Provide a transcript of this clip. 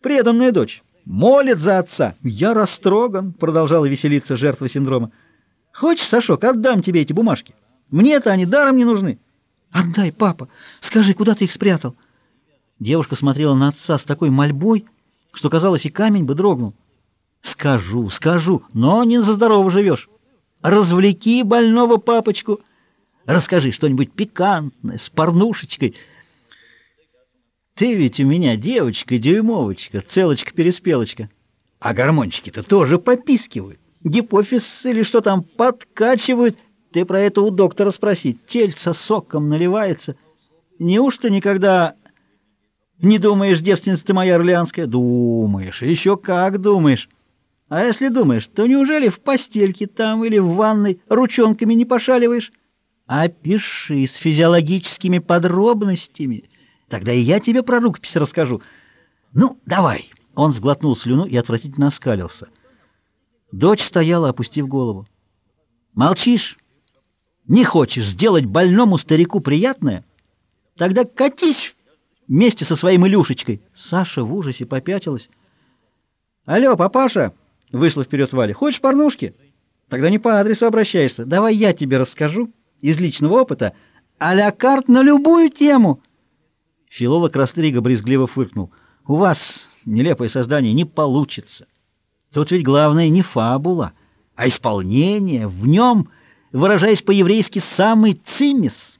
преданная дочь, молит за отца. Я растроган, продолжала веселиться жертва синдрома. Хочешь, Сашок, отдам тебе эти бумажки. Мне-то они даром не нужны. Отдай, папа. Скажи, куда ты их спрятал? Девушка смотрела на отца с такой мольбой, что, казалось, и камень бы дрогнул. Скажу, скажу, но не за здорово живешь. Развлеки больного папочку. Расскажи что-нибудь пикантное, с порнушечкой. Ты ведь у меня девочка-дюймовочка, целочка-переспелочка. А гормончики-то тоже попискивают. Гипофиз или что там подкачивают. Ты про это у доктора спроси. Тельца соком наливается. Неужто никогда не думаешь, девственница моя орлеанская? Думаешь, еще как думаешь. А если думаешь, то неужели в постельке там или в ванной ручонками не пошаливаешь? Опиши с физиологическими подробностями. Тогда и я тебе про рукопись расскажу. Ну, давай. Он сглотнул слюну и отвратительно оскалился. Дочь стояла, опустив голову. Молчишь? Не хочешь сделать больному старику приятное? Тогда катись вместе со своим Илюшечкой. Саша в ужасе попятилась. Алло, папаша, вышла вперед Валя. Хочешь порнушки? Тогда не по адресу обращаешься. Давай я тебе расскажу из личного опыта а карт на любую тему. Филолог Растрига брезгливо фыркнул. У вас, нелепое создание, не получится. Тут ведь главное не фабула, а исполнение. В нем, выражаясь по-еврейски, самый цимис —